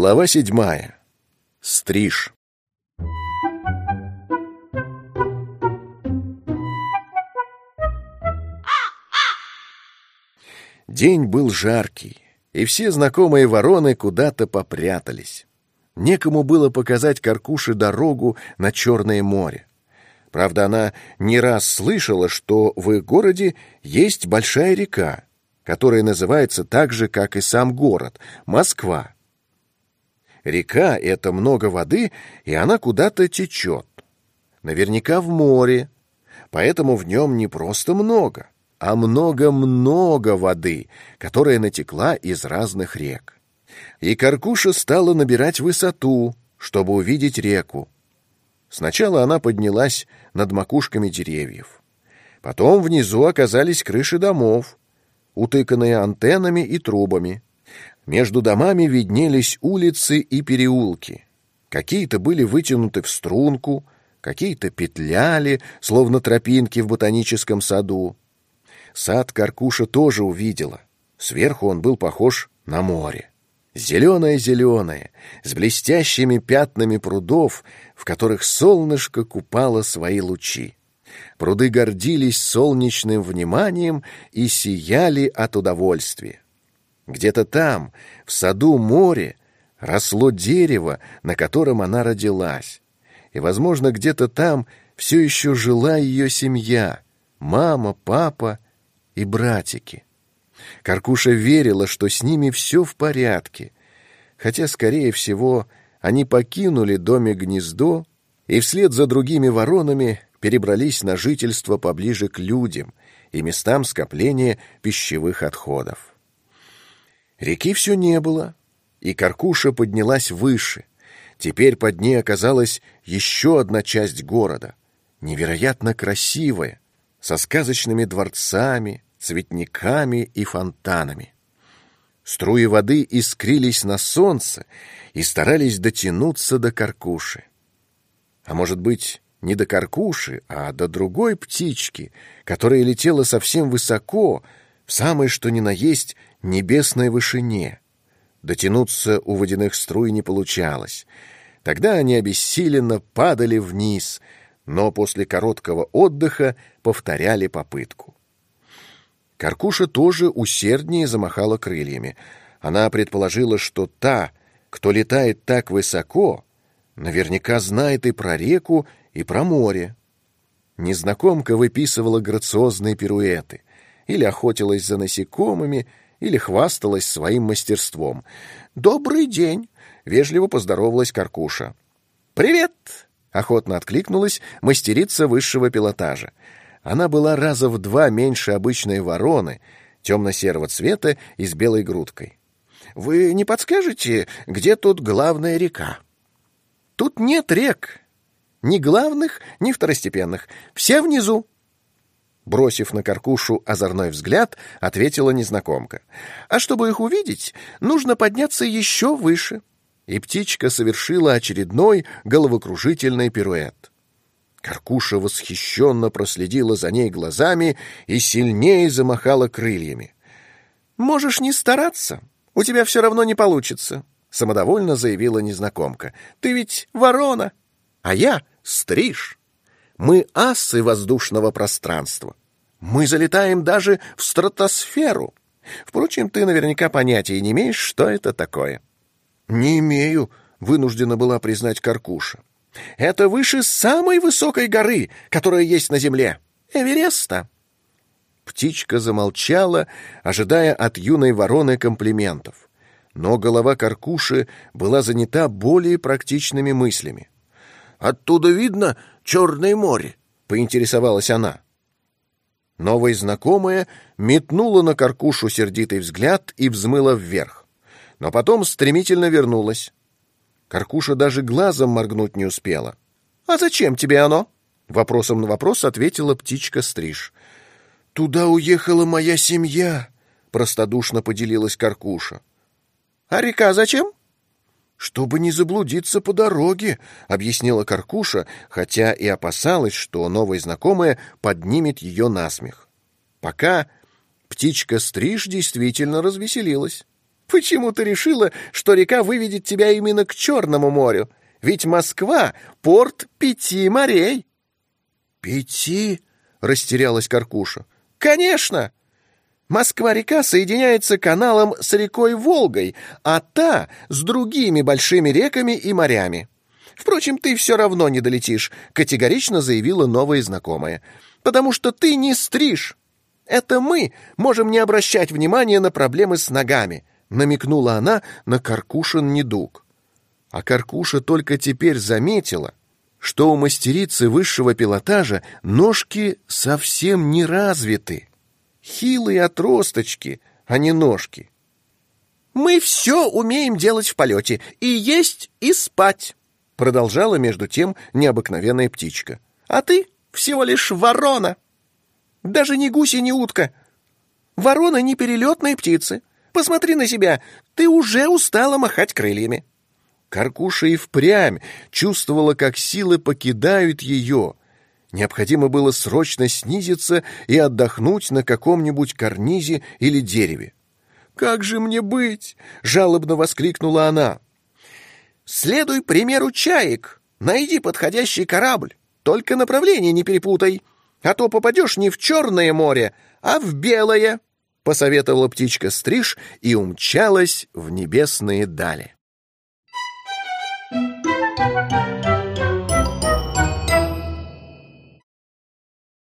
Глава седьмая. Стриж. День был жаркий, и все знакомые вороны куда-то попрятались. Некому было показать Каркуше дорогу на Черное море. Правда, она не раз слышала, что в их городе есть большая река, которая называется так же, как и сам город — Москва. Река — это много воды, и она куда-то течет. Наверняка в море, поэтому в нем не просто много, а много-много воды, которая натекла из разных рек. И Каркуша стала набирать высоту, чтобы увидеть реку. Сначала она поднялась над макушками деревьев. Потом внизу оказались крыши домов, утыканные антеннами и трубами. Между домами виднелись улицы и переулки. Какие-то были вытянуты в струнку, какие-то петляли, словно тропинки в ботаническом саду. Сад Каркуша тоже увидела. Сверху он был похож на море. Зеленое-зеленое, с блестящими пятнами прудов, в которых солнышко купало свои лучи. Пруды гордились солнечным вниманием и сияли от удовольствия. Где-то там, в саду море, росло дерево, на котором она родилась. И, возможно, где-то там все еще жила ее семья — мама, папа и братики. Каркуша верила, что с ними все в порядке, хотя, скорее всего, они покинули домик-гнездо и вслед за другими воронами перебрались на жительство поближе к людям и местам скопления пищевых отходов. Реки все не было, и Каркуша поднялась выше. Теперь под ней оказалась еще одна часть города, невероятно красивая, со сказочными дворцами, цветниками и фонтанами. Струи воды искрились на солнце и старались дотянуться до каркуши. А может быть, не до каркуши, а до другой птички, которая летела совсем высоко, в самой что ни на есть небесной вышине. Дотянуться у водяных струй не получалось. Тогда они обессиленно падали вниз, но после короткого отдыха повторяли попытку. Каркуша тоже усерднее замахала крыльями. Она предположила, что та, кто летает так высоко, наверняка знает и про реку, и про море. Незнакомка выписывала грациозные пируэты, или охотилась за насекомыми, или хвасталась своим мастерством. «Добрый день!» — вежливо поздоровалась Каркуша. «Привет!» — охотно откликнулась мастерица высшего пилотажа. Она была раза в два меньше обычной вороны, темно-серого цвета и с белой грудкой. «Вы не подскажете, где тут главная река?» «Тут нет рек. Ни главных, ни второстепенных. Все внизу». Бросив на Каркушу озорной взгляд, ответила незнакомка. «А чтобы их увидеть, нужно подняться еще выше». И птичка совершила очередной головокружительный пируэт. Каркуша восхищенно проследила за ней глазами и сильнее замахала крыльями. «Можешь не стараться, у тебя все равно не получится», — самодовольно заявила незнакомка. «Ты ведь ворона, а я стриж. Мы асы воздушного пространства. Мы залетаем даже в стратосферу. Впрочем, ты наверняка понятия не имеешь, что это такое». «Не имею», — вынуждена была признать Каркуша. Это выше самой высокой горы, которая есть на земле — Эвереста. Птичка замолчала, ожидая от юной вороны комплиментов. Но голова Каркуши была занята более практичными мыслями. «Оттуда видно Черное море», — поинтересовалась она. Новая знакомая метнула на Каркушу сердитый взгляд и взмыла вверх. Но потом стремительно вернулась. Каркуша даже глазом моргнуть не успела. «А зачем тебе оно?» Вопросом на вопрос ответила птичка Стриж. «Туда уехала моя семья», — простодушно поделилась Каркуша. «А река зачем?» «Чтобы не заблудиться по дороге», — объяснила Каркуша, хотя и опасалась, что новая знакомая поднимет ее насмех. Пока птичка Стриж действительно развеселилась. Почему ты решила, что река выведет тебя именно к Черному морю? Ведь Москва — порт пяти морей». «Пяти?» — растерялась Каркуша. «Конечно! Москва-река соединяется каналом с рекой Волгой, а та — с другими большими реками и морями. Впрочем, ты все равно не долетишь», — категорично заявила новая знакомая. «Потому что ты не стриж. Это мы можем не обращать внимания на проблемы с ногами намекнула она на Каркушин недуг. А Каркуша только теперь заметила, что у мастерицы высшего пилотажа ножки совсем не развиты. Хилые отросточки, а не ножки. «Мы все умеем делать в полете, и есть, и спать», продолжала между тем необыкновенная птичка. «А ты всего лишь ворона. Даже не гусь и не утка. Ворона не перелетные птицы. Посмотри на себя, ты уже устала махать крыльями». Каркуша и впрямь чувствовала, как силы покидают ее. Необходимо было срочно снизиться и отдохнуть на каком-нибудь карнизе или дереве. «Как же мне быть?» — жалобно воскликнула она. «Следуй примеру чаек. Найди подходящий корабль. Только направление не перепутай, а то попадешь не в Черное море, а в Белое» посоветовала птичка Стриж и умчалась в небесные дали.